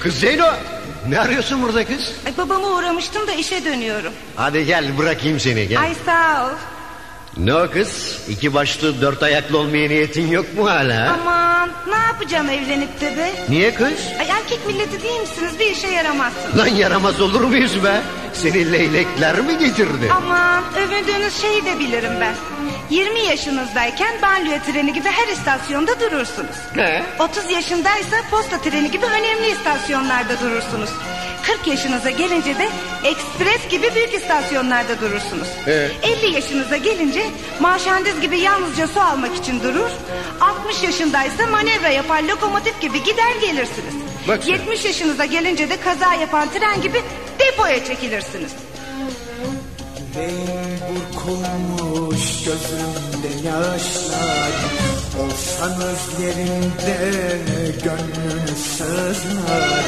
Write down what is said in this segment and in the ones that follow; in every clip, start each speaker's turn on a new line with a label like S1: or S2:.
S1: Kız Zeyno ne arıyorsun burada kız?
S2: Ay babama uğramıştım da işe dönüyorum.
S1: Hadi gel bırakayım seni gel.
S2: Ay sağ ol.
S1: Ne o kız? İki başlı dört ayaklı olmaya niyetin yok mu hala?
S2: Aman ne yapacağım evlenip de be?
S1: Niye kız?
S2: Ay erkek milleti değil misiniz? Bir işe yaramazsınız.
S1: Lan yaramaz olur muyuz be? Seni leylekler mi getirdi?
S2: Aman övündüğünüz şeyi de bilirim ben. 20 yaşınızdayken banliyö treni gibi her istasyonda durursunuz.
S1: Ne?
S2: 30 yaşındaysa posta treni gibi önemli istasyonlarda durursunuz. 40 yaşınıza gelince de ekspres gibi büyük istasyonlarda durursunuz.
S1: Ee?
S2: 50 yaşınıza gelince marşandiz gibi yalnızca su almak için durur. 60 yaşındaysa manevra yapan lokomotif gibi gider gelirsiniz.
S1: Bak sen.
S2: 70 yaşınıza gelince de kaza yapan tren gibi depoya çekilirsiniz.
S3: Yüreğim burkulmuş gözümde yaşlar. Olsanız yerinde gönlünü sızlar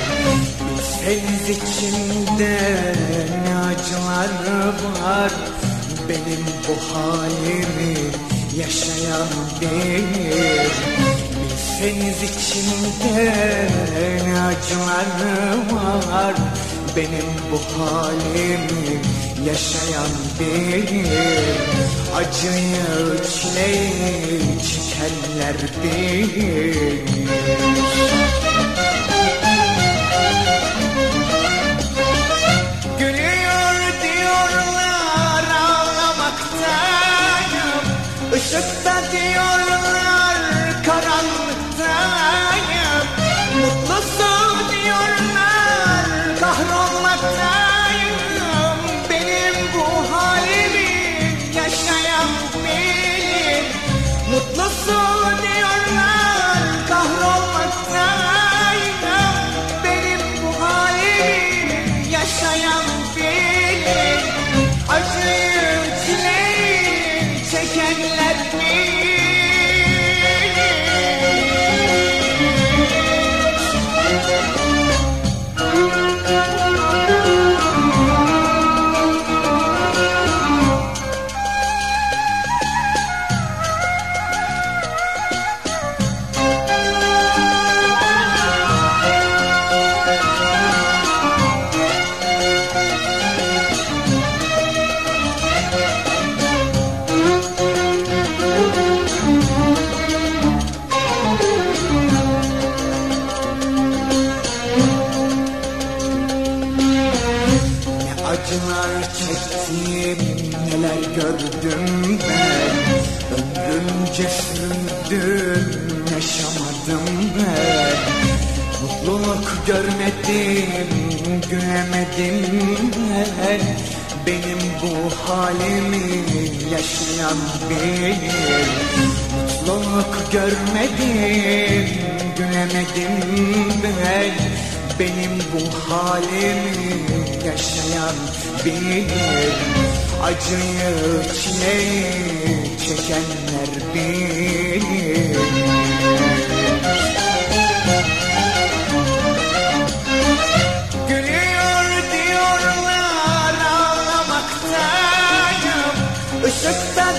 S3: Bilseniz içimde ne acılar var. Benim bu halimi yaşayan bilir Bilseniz içimde ne acılar var Benim bu halimi yaşayan bilir Acıyı çileyi çekenler bilir Gülüyor diyorlar ağlamaktayım Işıkta diyorlar kahrolmaktayım Benim bu halimi yaşayan bilir Mutlusun diyorlar acılar çektim, neler gördüm ben? Ömrümce sürdüm, yaşamadım ben. Mutluluk görmedim, gülemedim ben. Benim bu halimi yaşayan bilir Mutluluk görmedim, gülemedim ben benim bu halimi yaşayan bilir Acıyı çileyi çekenler bilir Gülüyor diyorlar ağlamaktayım Işıkta